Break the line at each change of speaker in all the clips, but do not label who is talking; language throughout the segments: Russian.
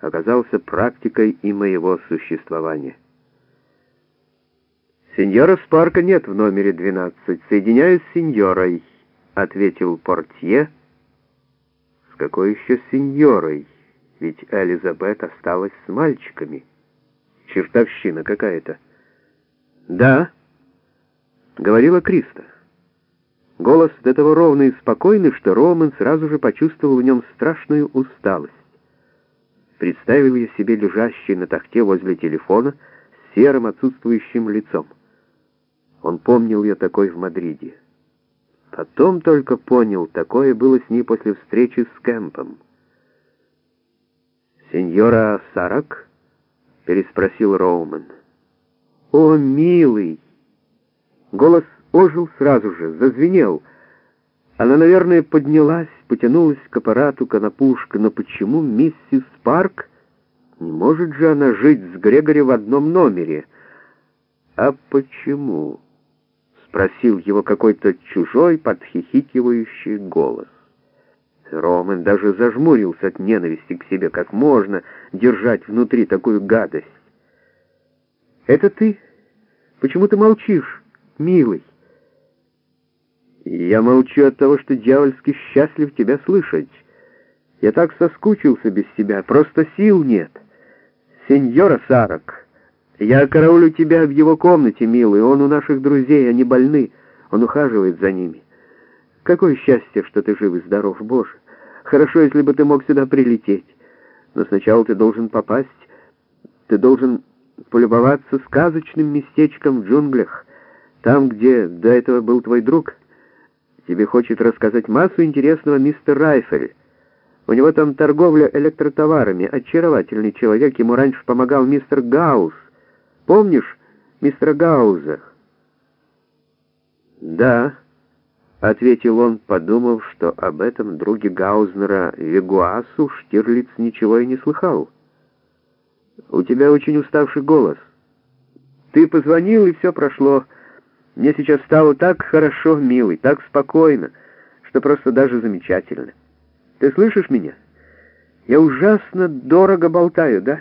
оказался практикой и моего существования. «Сеньора Спарка нет в номере 12. Соединяюсь с сеньорой», — ответил портье. «С какой еще сеньорой? Ведь Элизабет осталась с мальчиками. Чертовщина какая-то». «Да», — говорила Криста. Голос до того ровный и спокойный, что Роман сразу же почувствовал в нем страшную усталость. Представил я себе лежащий на тахте возле телефона с серым отсутствующим лицом. Он помнил ее такой в Мадриде. Потом только понял, такое было с ней после встречи с Кэмпом. «Сеньора Сарак?» — переспросил Роуман. «О, милый!» Голос ожил сразу же, зазвенел. Она, наверное, поднялась, потянулась к аппарату Конопушка, но почему миссис Парк? Не может же она жить с Грегори в одном номере. А почему? Спросил его какой-то чужой, подхихикивающий голос. Роман даже зажмурился от ненависти к себе. Как можно держать внутри такую гадость? «Это ты? Почему ты молчишь, милый?» Я молчу от того, что дьявольски счастлив тебя слышать. Я так соскучился без тебя, просто сил нет. Сеньора Сарок, я караулю тебя в его комнате, милый, он у наших друзей, они больны, он ухаживает за ними. Какое счастье, что ты жив и здоров, Боже. Хорошо, если бы ты мог сюда прилететь. Но сначала ты должен попасть, ты должен полюбоваться сказочным местечком в джунглях, там, где до этого был твой друг — Тебе хочет рассказать массу интересного мистер Райфель. У него там торговля электротоварами. Очаровательный человек. Ему раньше помогал мистер Гаус. Помнишь мистера Гауза?» «Да», — ответил он, подумав, что об этом друге Гаузнера Вегуасу Штирлиц ничего и не слыхал. «У тебя очень уставший голос. Ты позвонил, и все прошло». Мне сейчас стало так хорошо, милый, так спокойно, что просто даже замечательно. Ты слышишь меня? Я ужасно дорого болтаю, да?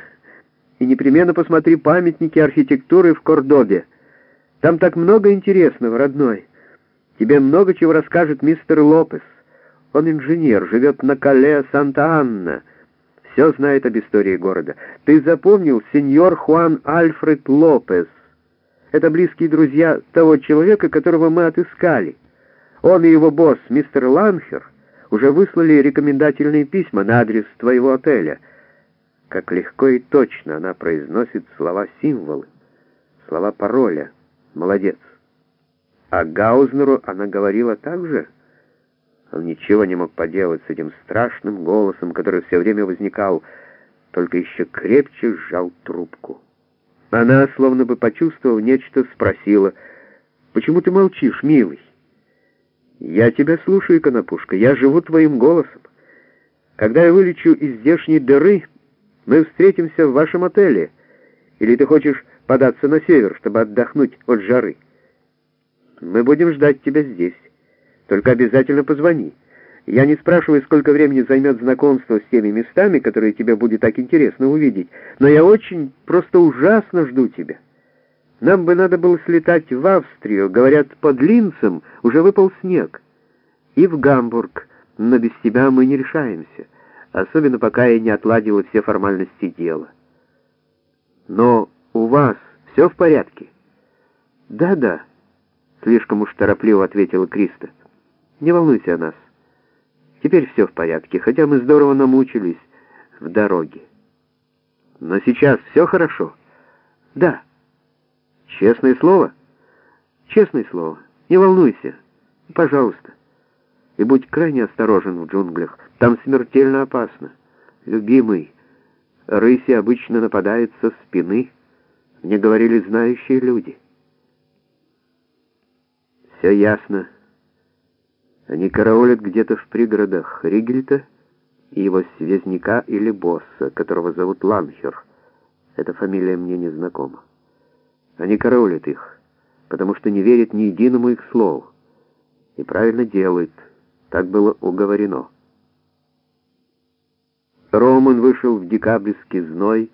И непременно посмотри памятники архитектуры в Кордобе. Там так много интересного, родной. Тебе много чего расскажет мистер Лопес. Он инженер, живет на Кале Санта-Анна. Все знает об истории города. Ты запомнил сеньор Хуан Альфред Лопес? Это близкие друзья того человека, которого мы отыскали. Он и его босс, мистер Ланхер, уже выслали рекомендательные письма на адрес твоего отеля. Как легко и точно она произносит слова-символы, слова пароля. Молодец. А Гаузнеру она говорила так же? Он ничего не мог поделать с этим страшным голосом, который все время возникал, только еще крепче сжал трубку. Она, словно бы почувствовав нечто, спросила, «Почему ты молчишь, милый?» «Я тебя слушаю, Конопушка, я живу твоим голосом. Когда я вылечу из здешней дыры, мы встретимся в вашем отеле. Или ты хочешь податься на север, чтобы отдохнуть от жары? Мы будем ждать тебя здесь. Только обязательно позвони». Я не спрашиваю, сколько времени займет знакомство с теми местами, которые тебе будет так интересно увидеть, но я очень, просто ужасно жду тебя. Нам бы надо было слетать в Австрию, говорят, под Линцем уже выпал снег, и в Гамбург, но без тебя мы не решаемся, особенно пока я не отладила все формальности дела. Но у вас все в порядке? Да-да, слишком уж торопливо ответила Криста. Не волнуйся о нас. Теперь все в порядке, хотя мы здорово намучились в дороге. Но сейчас все хорошо? Да. Честное слово? Честное слово. Не волнуйся. Пожалуйста. И будь крайне осторожен в джунглях. Там смертельно опасно. Любимый, рыси обычно нападают со спины. Мне говорили знающие люди. Все ясно. Они караулят где-то в пригородах Ригельта и его связняка или босса, которого зовут Ланхер. Эта фамилия мне не знакома. Они караулят их, потому что не верят ни единому их слову. И правильно делают. Так было уговорено. Роман вышел в декабрьский зной,